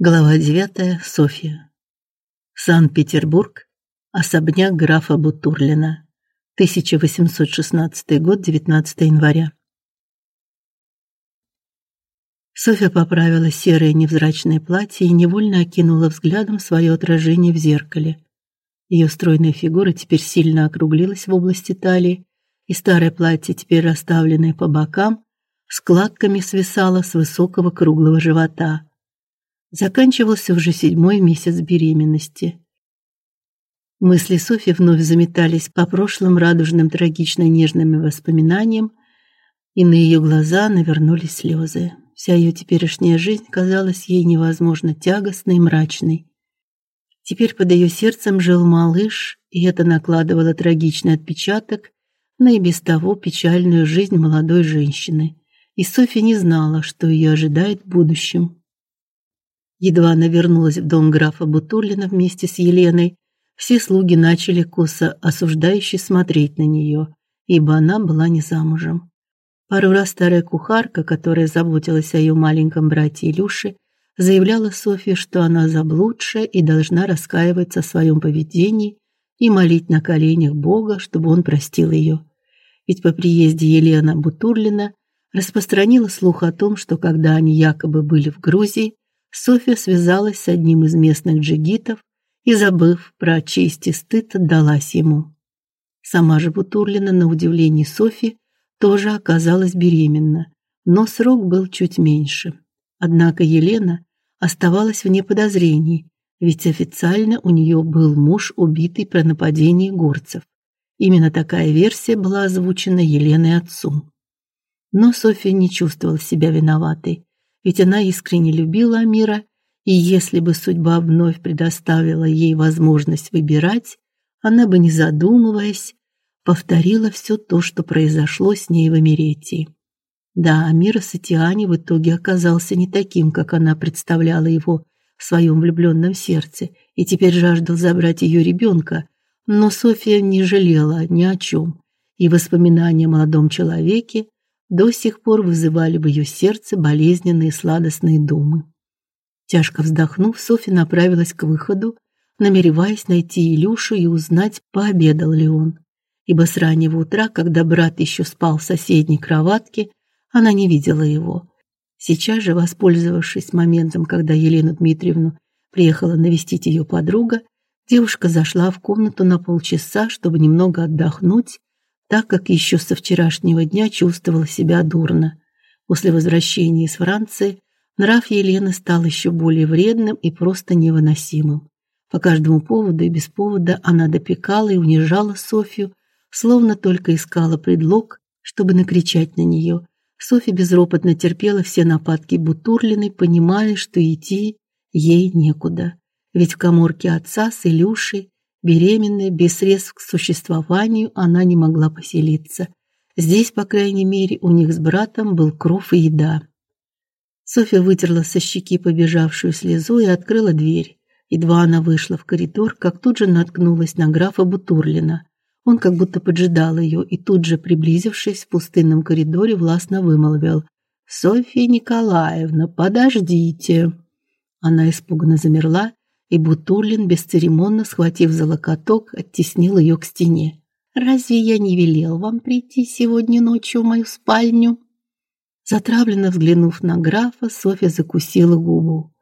Глава 9. Софья. Санкт-Петербург. Особняк графа Бутурлина. 1816 год, 19 января. Софья поправила серое невзрачное платье и невольно окинула взглядом свое отражение в зеркале. Ее стройная фигура теперь сильно округлилась в области талии, и старое платье, теперь расставленное по бокам, складками свисало с высокого круглого живота. Заканчивался уже седьмой месяц беременности. Мысли Софьи вновь заметались по прошлым радужным трагично-нежным воспоминаниям, и на ее глаза навернулись слезы. Вся ее теперешняя жизнь казалась ей невозможно тягостной и мрачной. Теперь под ее сердцем жил малыш, и это накладывало трагичный отпечаток на и без того печальную жизнь молодой женщины. И Софья не знала, что ее ожидает в будущем. Едва она вернулась в дом графа Бутурлина вместе с Еленой, все слуги начали косо осуждающе смотреть на нее, ибо она была не замужем. Пару раз старая кухарка, которая заботилась о ее маленьком брате Илюше, заявляла Софье, что она заблудшая и должна раскаиваться в своем поведении и молить на коленях Бога, чтобы он простил ее. Ведь по приезде Елена Бутурлина распространила слух о том, что когда они якобы были в Грузии, Софья связалась с одним из местных джигитов и, забыв про честь и стыд, отдалась ему. Сама же Бутурлина, на удивление Софьи, тоже оказалась беременна, но срок был чуть меньше. Однако Елена оставалась вне подозрений, ведь официально у нее был муж, убитый при нападении горцев. Именно такая версия была озвучена Еленой отцу. Но Софья не чувствовала себя виноватой ведь она искренне любила Амира, и если бы судьба вновь предоставила ей возможность выбирать, она бы не задумываясь повторила все то, что произошло с ней в Эмиретии. Да, Амир Сатиани в итоге оказался не таким, как она представляла его в своем влюбленном сердце, и теперь жаждал забрать ее ребенка, но Софья не жалела ни о чем, и воспоминания о молодом человеке до сих пор вызывали в ее сердце болезненные сладостные думы. Тяжко вздохнув, Софья направилась к выходу, намереваясь найти Илюшу и узнать, пообедал ли он. Ибо с раннего утра, когда брат еще спал в соседней кроватке, она не видела его. Сейчас же, воспользовавшись моментом, когда Елена Дмитриевна приехала навестить ее подруга, девушка зашла в комнату на полчаса, чтобы немного отдохнуть так как еще со вчерашнего дня чувствовала себя дурно. После возвращения из Франции нрав Елены стал еще более вредным и просто невыносимым. По каждому поводу и без повода она допекала и унижала Софью, словно только искала предлог, чтобы накричать на нее. Софья безропотно терпела все нападки Бутурлиной, понимая, что идти ей некуда. Ведь в каморке отца с Илюшей Беременная, без средств к существованию, она не могла поселиться. Здесь, по крайней мере, у них с братом был кров и еда. Софья вытерла со щеки побежавшую слезу и открыла дверь. Едва она вышла в коридор, как тут же наткнулась на графа Бутурлина. Он как будто поджидал ее и тут же, приблизившись в пустынном коридоре, властно вымолвил: "Софья Николаевна, подождите". Она испуганно замерла и Бутурлин, бесцеремонно схватив за локоток, оттеснил ее к стене. «Разве я не велел вам прийти сегодня ночью в мою спальню?» Затравленно взглянув на графа, Софья закусила губу.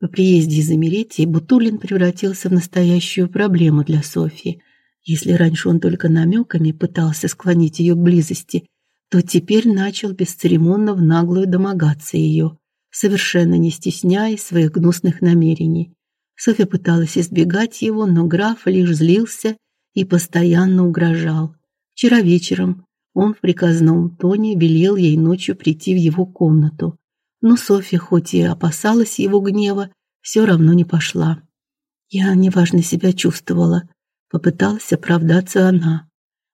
По приезде из Эмеретии Бутурлин превратился в настоящую проблему для Софьи. Если раньше он только намеками пытался склонить ее к близости, то теперь начал бесцеремонно в наглую домогаться ее совершенно не стесняясь своих гнусных намерений. Софья пыталась избегать его, но граф лишь злился и постоянно угрожал. Вчера вечером он в приказном тоне велел ей ночью прийти в его комнату. Но Софья, хоть и опасалась его гнева, все равно не пошла. Я неважно себя чувствовала, попыталась оправдаться она.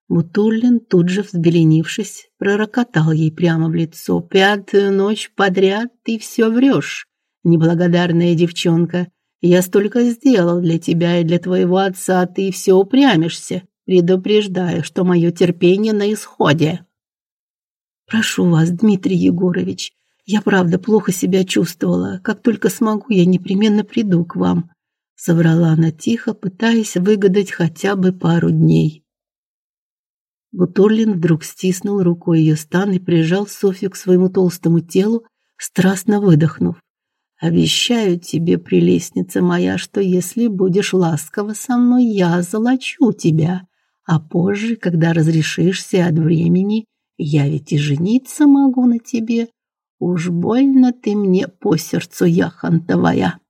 Бутурлин, тут же взбеленившись, пророкотал ей прямо в лицо: "Пятую ночь подряд ты все врешь, неблагодарная девчонка. Я столько сделал для тебя и для твоего отца, а ты все упрямишься, предупреждая, что мое терпение на исходе". "Прошу вас, Дмитрий Егорович, Я правда плохо себя чувствовала. Как только смогу, я непременно приду к вам, соврала она тихо, пытаясь выгадать хотя бы пару дней. Бутурлин вдруг стиснул рукой ее стан и прижал Софью к своему толстому телу, страстно выдохнув: "Обещаю тебе, прелестница моя, что если будешь ласкова со мной, я золочу тебя, а позже, когда разрешишься от времени, я ведь и жениться могу на тебе. Уж больно ты мне по сердцу яхонтовая".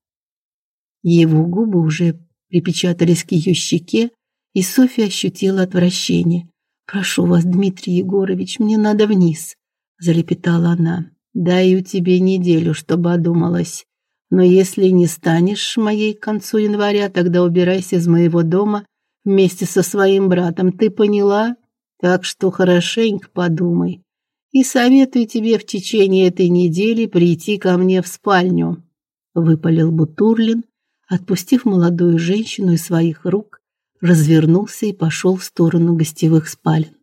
Его губы уже припечатались к ее щеке, и Софья ощутила отвращение. Прошу вас, Дмитрий Егорович, мне надо вниз, залепетала она. Даю тебе неделю, чтобы одумалась. Но если не станешь моей к концу января, тогда убирайся из моего дома вместе со своим братом. Ты поняла? Так что хорошенько подумай. И советую тебе в течение этой недели прийти ко мне в спальню, выпалил Бутурлин, отпустив молодую женщину из своих рук развернулся и пошел в сторону гостевых спален.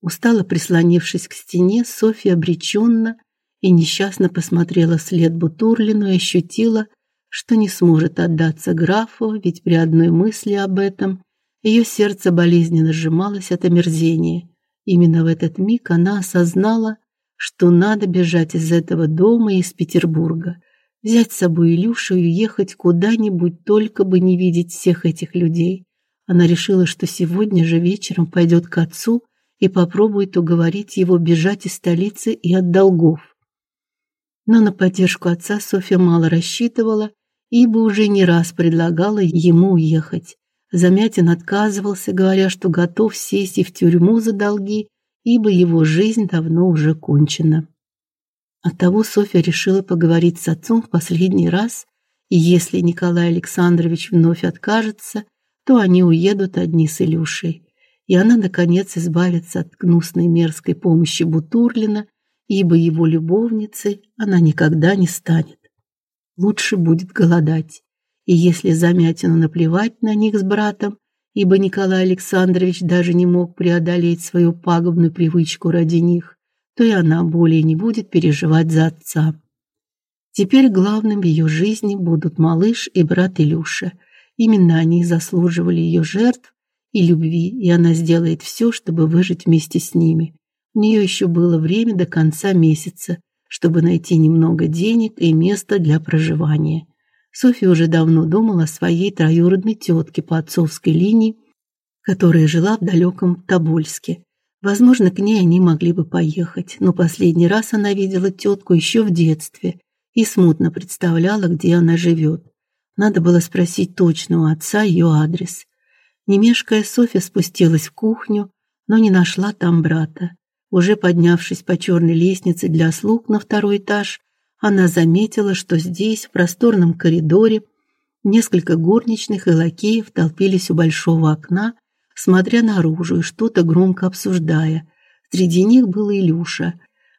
Устало прислонившись к стене, Софья обреченно и несчастно посмотрела вслед Бутурлину и ощутила, что не сможет отдаться графу, ведь при одной мысли об этом ее сердце болезненно сжималось от омерзения. Именно в этот миг она осознала, что надо бежать из этого дома и из Петербурга, взять с собой Илюшу и уехать куда-нибудь, только бы не видеть всех этих людей. Она решила, что сегодня же вечером пойдет к отцу и попробует уговорить его бежать из столицы и от долгов. Но на поддержку отца Софья мало рассчитывала, ибо уже не раз предлагала ему уехать. Замятин отказывался, говоря, что готов сесть и в тюрьму за долги, ибо его жизнь давно уже кончена. Оттого Софья решила поговорить с отцом в последний раз, и если Николай Александрович вновь откажется, то они уедут одни с Илюшей. И она наконец избавится от гнусной мерзкой помощи Бутурлина, ибо его любовницей она никогда не станет. Лучше будет голодать. И если Замятину наплевать на них с братом, ибо Николай Александрович даже не мог преодолеть свою пагубную привычку ради них, то и она более не будет переживать за отца. Теперь главным в ее жизни будут малыш и брат Илюша. Именно они заслуживали ее жертв и любви, и она сделает все, чтобы выжить вместе с ними. У нее еще было время до конца месяца, чтобы найти немного денег и место для проживания. Софья уже давно думала о своей троюродной тетке по отцовской линии, которая жила в далеком Тобольске. Возможно, к ней они могли бы поехать, но последний раз она видела тетку еще в детстве и смутно представляла, где она живет. Надо было спросить точно у отца ее адрес. Немешкая Софья спустилась в кухню, но не нашла там брата. Уже поднявшись по черной лестнице для слуг на второй этаж, она заметила, что здесь, в просторном коридоре, несколько горничных и лакеев толпились у большого окна смотря наружу и что-то громко обсуждая. Среди них был Илюша.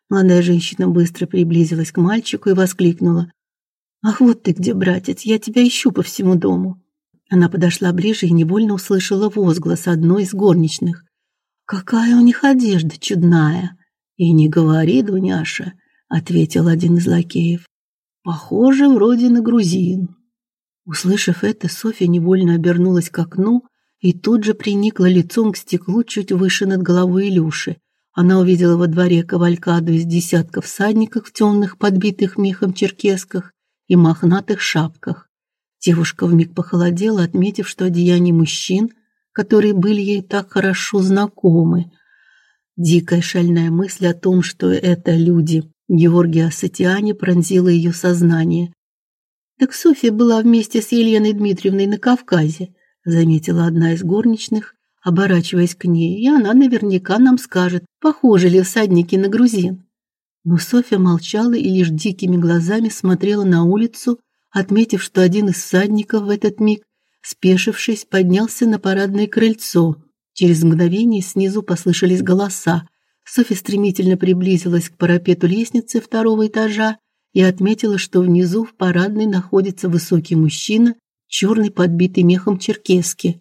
Молодая женщина быстро приблизилась к мальчику и воскликнула: "Ах, вот ты где, братец, я тебя ищу по всему дому". Она подошла ближе и невольно услышала возглас одной из горничных: "Какая у них одежда чудная!" "И не говори, Дуняша", ответил один из лакеев. "Похоже, вроде на грузин". Услышав это, Софья невольно обернулась к окну и тут же приникла лицом к стеклу чуть выше над головой Илюши. Она увидела во дворе кавалькаду из десятков всадников в темных подбитых мехом черкесках и мохнатых шапках. Девушка вмиг похолодела, отметив, что одеяния мужчин, которые были ей так хорошо знакомы. Дикая шальная мысль о том, что это люди Георгия Сатиани, пронзила ее сознание. Так Софья была вместе с Еленой Дмитриевной на Кавказе заметила одна из горничных, оборачиваясь к ней, и она наверняка нам скажет, похожи ли всадники на грузин. Но Софья молчала и лишь дикими глазами смотрела на улицу, отметив, что один из всадников в этот миг, спешившись, поднялся на парадное крыльцо. Через мгновение снизу послышались голоса. Софья стремительно приблизилась к парапету лестницы второго этажа и отметила, что внизу в парадной находится высокий мужчина черный подбитый мехом черкеске.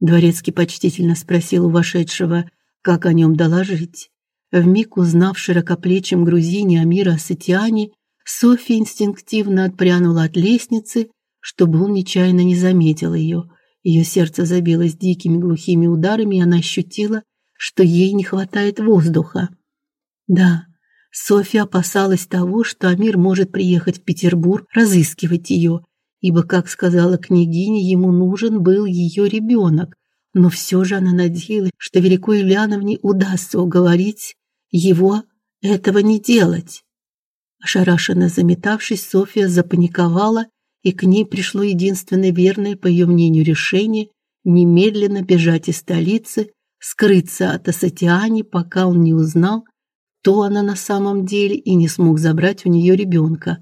Дворецкий почтительно спросил у вошедшего, как о нем доложить. Вмиг узнав широкоплечем грузине Амира Асатиани, Софья инстинктивно отпрянула от лестницы, чтобы он нечаянно не заметил ее. Ее сердце забилось дикими глухими ударами, и она ощутила, что ей не хватает воздуха. Да, Софья опасалась того, что Амир может приехать в Петербург разыскивать ее, ибо, как сказала княгиня, ему нужен был ее ребенок. Но все же она надеялась, что Великой Ульяновне удастся уговорить его этого не делать. Ошарашенно заметавшись, Софья запаниковала, и к ней пришло единственное верное, по ее мнению, решение немедленно бежать из столицы, скрыться от Асатиани, пока он не узнал, кто она на самом деле и не смог забрать у нее ребенка.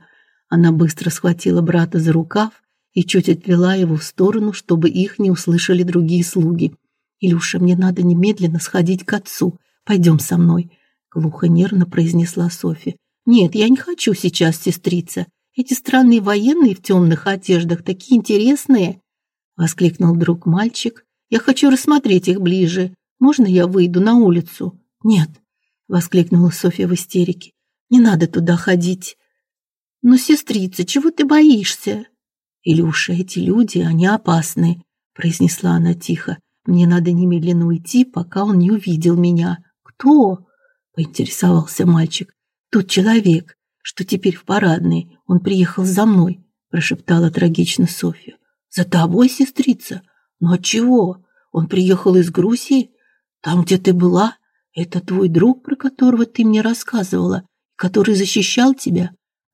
Она быстро схватила брата за рукав и чуть отвела его в сторону, чтобы их не услышали другие слуги. Илюша, мне надо немедленно сходить к отцу. Пойдем со мной глухо нервно произнесла Софья. Нет, я не хочу сейчас, сестрица. Эти странные военные в темных одеждах такие интересные, воскликнул друг мальчик. Я хочу рассмотреть их ближе. Можно я выйду на улицу? Нет, воскликнула Софья в истерике. Не надо туда ходить. Но сестрица, чего ты боишься? Илюша, эти люди, они опасны, произнесла она тихо. Мне надо немедленно уйти, пока он не увидел меня. Кто? поинтересовался мальчик. Тот человек, что теперь в парадной, он приехал за мной, прошептала трагично Софья. За тобой, сестрица? Но от чего? Он приехал из Грузии? Там, где ты была? Это твой друг, про которого ты мне рассказывала, который защищал тебя?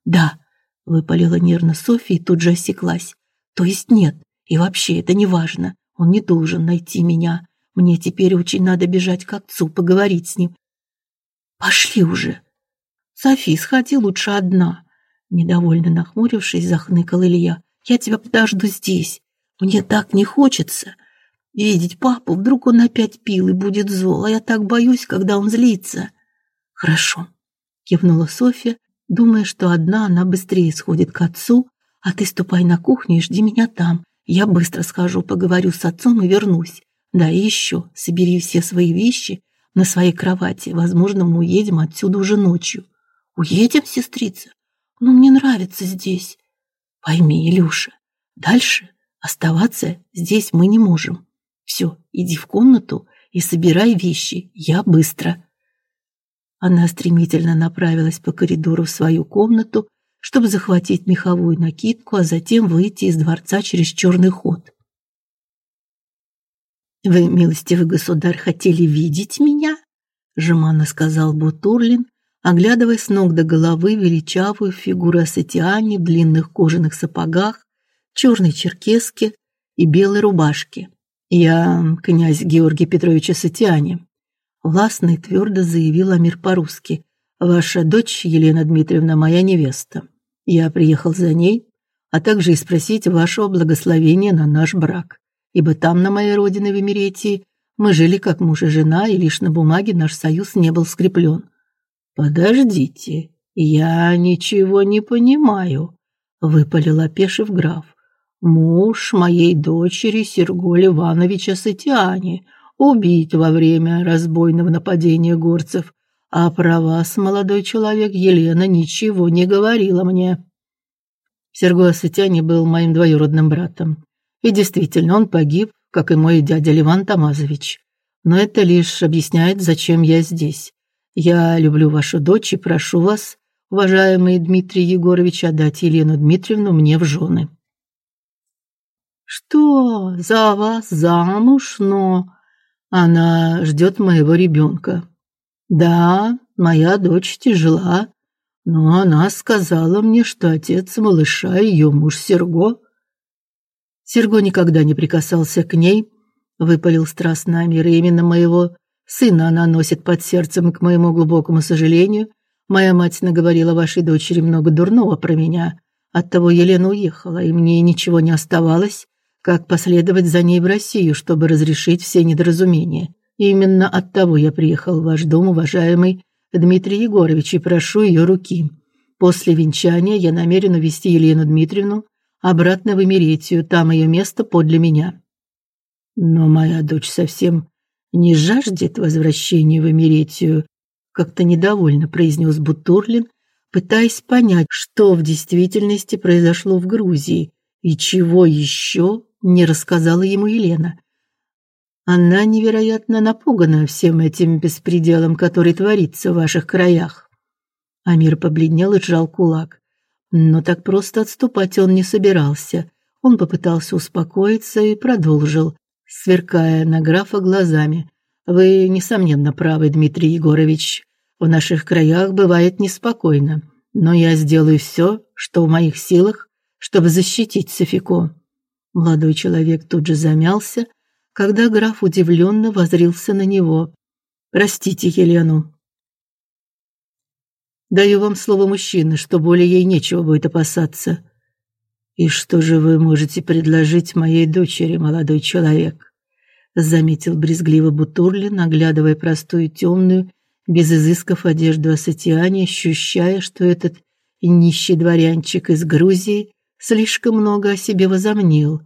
Да, выпалила нервно Софья и тут же осеклась. То есть нет, и вообще это не важно. Он не должен найти меня. Мне теперь очень надо бежать к отцу, поговорить с ним. Пошли уже. Софи, сходи лучше одна. Недовольно нахмурившись, захныкал Илья. Я тебя подожду здесь. Мне так не хочется видеть папу. Вдруг он опять пил и будет зол, а я так боюсь, когда он злится. Хорошо, кивнула Софья, думая, что одна она быстрее сходит к отцу, а ты ступай на кухню и жди меня там. Я быстро схожу, поговорю с отцом и вернусь. Да и еще собери все свои вещи на своей кровати. Возможно, мы уедем отсюда уже ночью. Уедем, сестрица? Но мне нравится здесь. Пойми, Илюша, дальше оставаться здесь мы не можем. Все, иди в комнату и собирай вещи. Я быстро. Она стремительно направилась по коридору в свою комнату, чтобы захватить меховую накидку, а затем выйти из дворца через черный ход. Вы, милостивый государь, хотели видеть меня? жеманно сказал Бутурлин, оглядывая с ног до головы величавую фигуру Асатиани в длинных кожаных сапогах, черной черкеске и белой рубашке. Я князь Георгий Петрович Асатиани. Властно и твердо заявил Амир по-русски. Ваша дочь Елена Дмитриевна моя невеста. Я приехал за ней, а также и спросить вашего благословения на наш брак ибо там, на моей родине в Эмеретии, мы жили как муж и жена, и лишь на бумаге наш союз не был скреплен. Подождите, я ничего не понимаю, выпалил опешив граф. Муж моей дочери Серголь Ивановича Сытяни убит во время разбойного нападения горцев, а про вас, молодой человек, Елена ничего не говорила мне. Серго Сытяни был моим двоюродным братом. И действительно, он погиб, как и мой дядя Леван Тамазович. Но это лишь объясняет, зачем я здесь. Я люблю вашу дочь и прошу вас, уважаемый Дмитрий Егорович, отдать Елену Дмитриевну мне в жены. Что за вас замуж, но она ждет моего ребенка. Да, моя дочь тяжела, но она сказала мне, что отец малыша ее муж Серго Серго никогда не прикасался к ней, выпалил страстно Амир, именно моего сына она носит под сердцем, и к моему глубокому сожалению, моя мать наговорила вашей дочери много дурного про меня. Оттого Елена уехала, и мне ничего не оставалось, как последовать за ней в Россию, чтобы разрешить все недоразумения. И именно оттого я приехал в ваш дом, уважаемый Дмитрий Егорович, и прошу ее руки. После венчания я намерен увезти Елену Дмитриевну обратно в Эмеретию, там ее место подле меня. Но моя дочь совсем не жаждет возвращения в Эмеретию. как-то недовольно произнес Бутурлин, пытаясь понять, что в действительности произошло в Грузии и чего еще не рассказала ему Елена. Она невероятно напугана всем этим беспределом, который творится в ваших краях. Амир побледнел и сжал кулак. Но так просто отступать он не собирался. Он попытался успокоиться и продолжил, сверкая на графа глазами. Вы несомненно правы, Дмитрий Егорович. В наших краях бывает неспокойно, но я сделаю все, что в моих силах, чтобы защитить Софико. Молодой человек тут же замялся, когда граф удивленно воззрился на него. Простите, Елену. Даю вам слово мужчины, что более ей нечего будет опасаться. И что же вы можете предложить моей дочери, молодой человек? заметил брезгливо Бутурлин, оглядывая простую темную, без изысков одежду Асатиани, ощущая, что этот нищий дворянчик из Грузии слишком много о себе возомнил.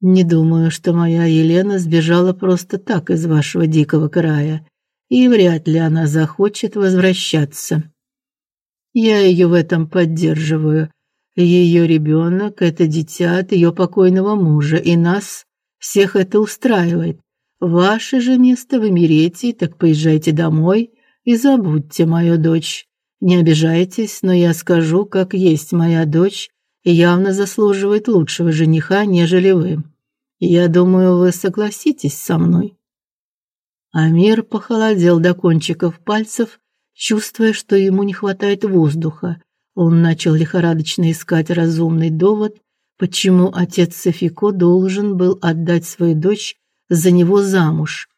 Не думаю, что моя Елена сбежала просто так из вашего дикого края, и вряд ли она захочет возвращаться. Я ее в этом поддерживаю. Ее ребенок – это дитя от ее покойного мужа, и нас всех это устраивает. Ваше же место в Эмирете, так поезжайте домой и забудьте мою дочь. Не обижайтесь, но я скажу, как есть моя дочь, явно заслуживает лучшего жениха, нежели вы. Я думаю, вы согласитесь со мной. Амир похолодел до кончиков пальцев, чувствуя, что ему не хватает воздуха. Он начал лихорадочно искать разумный довод, почему отец Софико должен был отдать свою дочь за него замуж.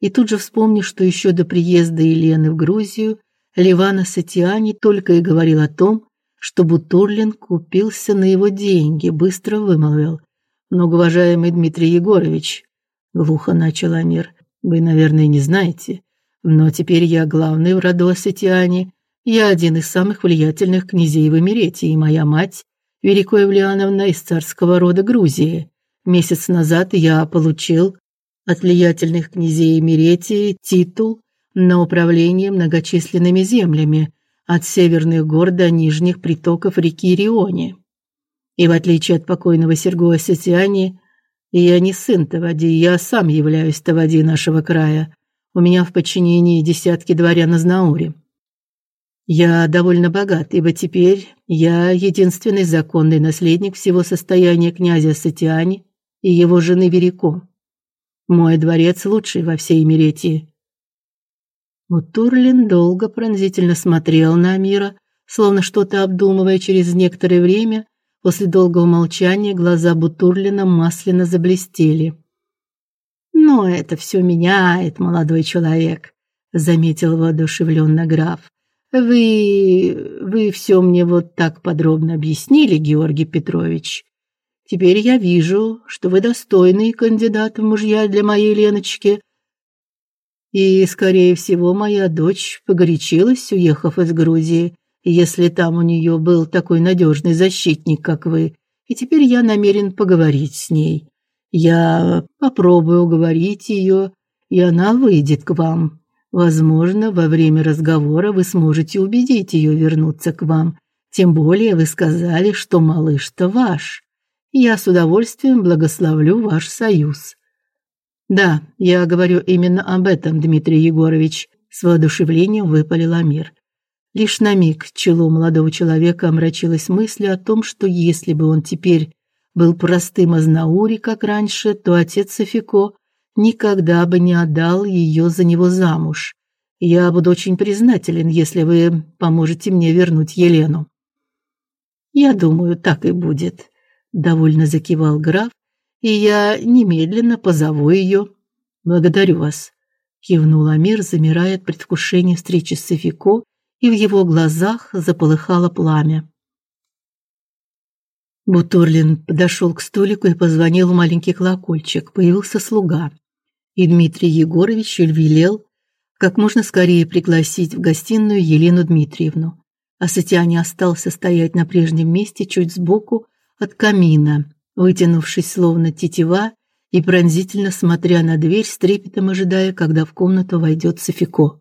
И тут же вспомнив, что еще до приезда Елены в Грузию Ливана Сатиани только и говорил о том, что Бутурлин купился на его деньги, быстро вымолвил: "Многоуважаемый Дмитрий Егорович", глухо начал Амир. "Вы, наверное, не знаете, но теперь я главный в роду Сатиани я один из самых влиятельных князей в Эмирете, и моя мать, Великая Евлеановна из царского рода Грузии. Месяц назад я получил от влиятельных князей Эмиретии титул на управление многочисленными землями от северных гор до нижних притоков реки Риони. И в отличие от покойного Сергея Сетиани, я не сын Тавади, я сам являюсь Тавади нашего края. У меня в подчинении десятки дворян из Наури. Я довольно богат, ибо теперь я единственный законный наследник всего состояния князя Сатиани и его жены Верико. Мой дворец лучший во всей Эмиретии. Мутурлин долго пронзительно смотрел на Амира, словно что-то обдумывая через некоторое время. После долгого молчания глаза Бутурлина масляно заблестели. "Но это все меняет, молодой человек", заметил воодушевленно граф. Вы вы все мне вот так подробно объяснили, Георгий Петрович. Теперь я вижу, что вы достойный кандидат в мужья для моей Леночки. И, скорее всего, моя дочь погорячилась, уехав из Грузии, если там у нее был такой надежный защитник, как вы. И теперь я намерен поговорить с ней. Я попробую уговорить ее, и она выйдет к вам. Возможно, во время разговора вы сможете убедить ее вернуться к вам. Тем более вы сказали, что малыш-то ваш. Я с удовольствием благословлю ваш союз. Да, я говорю именно об этом, Дмитрий Егорович, с воодушевлением выпалил Амир. Лишь на миг чело молодого человека омрачилось мыслью о том, что если бы он теперь был простым азнаури, как раньше, то отец Софико никогда бы не отдал ее за него замуж. Я буду очень признателен, если вы поможете мне вернуть Елену. Я думаю, так и будет, довольно закивал граф, и я немедленно позову ее. Благодарю вас, кивнул Амир, замирая от предвкушения встречи с Софико, и в его глазах заполыхало пламя. Бутурлин подошел к столику и позвонил в маленький колокольчик. Появился слуга и Дмитрий Егорович велел как можно скорее пригласить в гостиную Елену Дмитриевну. А Сатяне остался стоять на прежнем месте чуть сбоку от камина, вытянувшись словно тетива и пронзительно смотря на дверь с трепетом ожидая, когда в комнату войдет Софико.